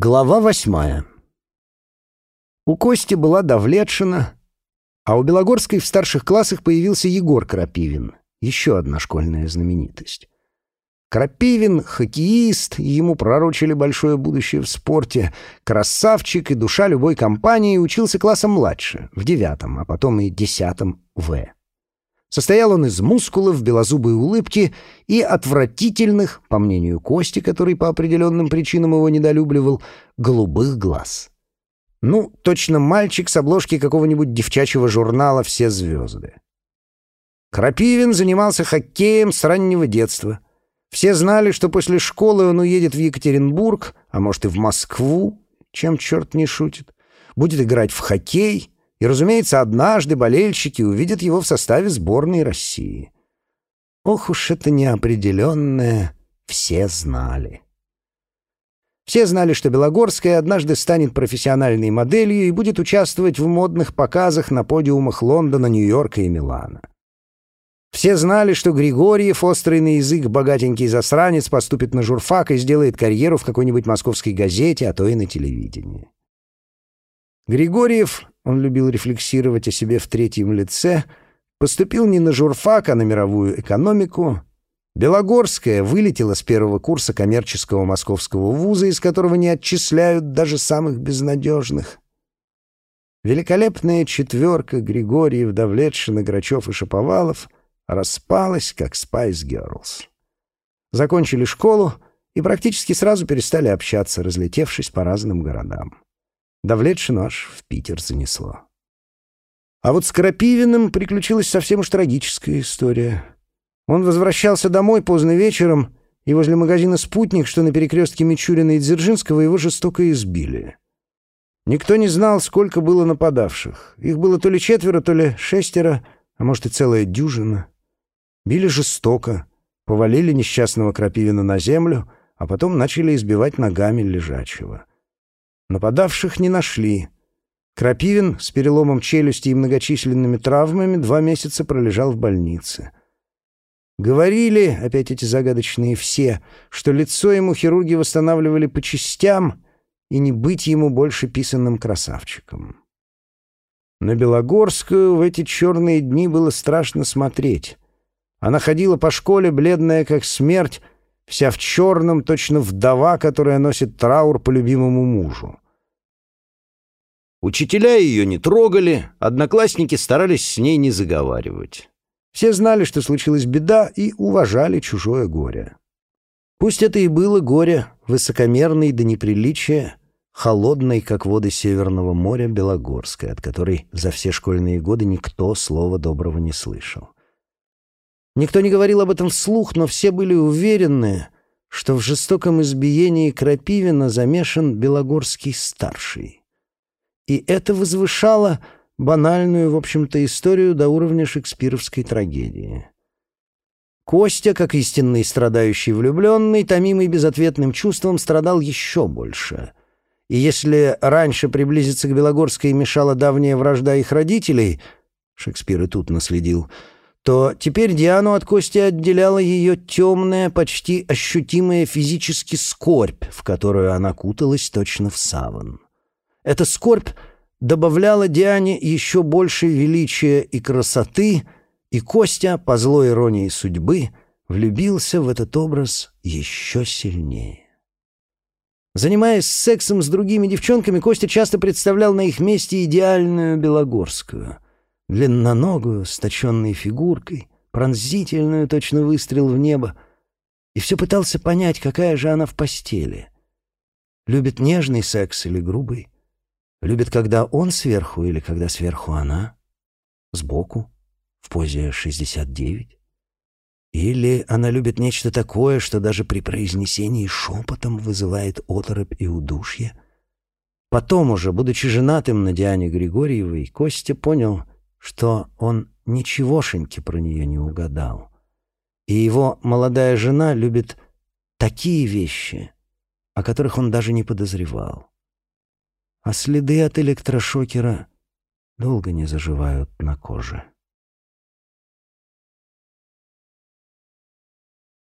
Глава восьмая. У Кости была Давлетшина, а у Белогорской в старших классах появился Егор Крапивин, еще одна школьная знаменитость. Крапивин — хоккеист, ему пророчили большое будущее в спорте, красавчик и душа любой компании, учился классом младше, в девятом, а потом и десятом В. Состоял он из мускулов, белозубой улыбки и отвратительных, по мнению Кости, который по определенным причинам его недолюбливал, голубых глаз. Ну, точно мальчик с обложки какого-нибудь девчачьего журнала «Все звезды». Крапивин занимался хоккеем с раннего детства. Все знали, что после школы он уедет в Екатеринбург, а может и в Москву, чем черт не шутит, будет играть в хоккей — и, разумеется, однажды болельщики увидят его в составе сборной России. Ох уж это неопределенное все знали. Все знали, что Белогорская однажды станет профессиональной моделью и будет участвовать в модных показах на подиумах Лондона, Нью-Йорка и Милана. Все знали, что Григорьев, острый на язык богатенький засранец, поступит на журфак и сделает карьеру в какой-нибудь московской газете, а то и на телевидении. Григорьев он любил рефлексировать о себе в третьем лице, поступил не на журфак, а на мировую экономику. Белогорская вылетела с первого курса коммерческого московского вуза, из которого не отчисляют даже самых безнадежных. Великолепная четверка Григорьев, Давлетшина, Грачев и Шаповалов распалась, как Spice Girls. Закончили школу и практически сразу перестали общаться, разлетевшись по разным городам. Давлетшину аж в Питер занесло. А вот с Крапивиным приключилась совсем уж трагическая история. Он возвращался домой поздно вечером, и возле магазина «Спутник», что на перекрестке Мичурина и Дзержинского, его жестоко избили. Никто не знал, сколько было нападавших. Их было то ли четверо, то ли шестеро, а может и целая дюжина. Били жестоко, повалили несчастного Крапивина на землю, а потом начали избивать ногами лежачего. Нападавших не нашли. Крапивин с переломом челюсти и многочисленными травмами два месяца пролежал в больнице. Говорили, опять эти загадочные все, что лицо ему хирурги восстанавливали по частям и не быть ему больше писанным красавчиком. На Белогорскую в эти черные дни было страшно смотреть. Она ходила по школе, бледная как смерть, вся в черном, точно вдова, которая носит траур по любимому мужу. Учителя ее не трогали, одноклассники старались с ней не заговаривать. Все знали, что случилась беда, и уважали чужое горе. Пусть это и было горе, высокомерное до неприличия, холодной, как воды Северного моря, Белогорской, от которой за все школьные годы никто слова доброго не слышал. Никто не говорил об этом вслух, но все были уверены, что в жестоком избиении Крапивина замешан Белогорский старший. И это возвышало банальную, в общем-то, историю до уровня шекспировской трагедии. Костя, как истинный страдающий влюбленный, томимый безответным чувством, страдал еще больше. И если раньше приблизиться к Белогорской мешала давняя вражда их родителей, Шекспир и тут наследил — то теперь Диану от Кости отделяла ее темная, почти ощутимая физически скорбь, в которую она куталась точно в саван. Эта скорбь добавляла Диане еще больше величия и красоты, и Костя, по злой иронии судьбы, влюбился в этот образ еще сильнее. Занимаясь сексом с другими девчонками, Костя часто представлял на их месте идеальную Белогорскую — длинноногую, с точенной фигуркой, пронзительную, точно выстрел в небо, и все пытался понять, какая же она в постели. Любит нежный секс или грубый? Любит, когда он сверху или когда сверху она? Сбоку? В позе 69? Или она любит нечто такое, что даже при произнесении шепотом вызывает оторопь и удушье? Потом уже, будучи женатым на Диане Григорьевой, Костя понял — что он ничегошеньки про нее не угадал. И его молодая жена любит такие вещи, о которых он даже не подозревал. А следы от электрошокера долго не заживают на коже.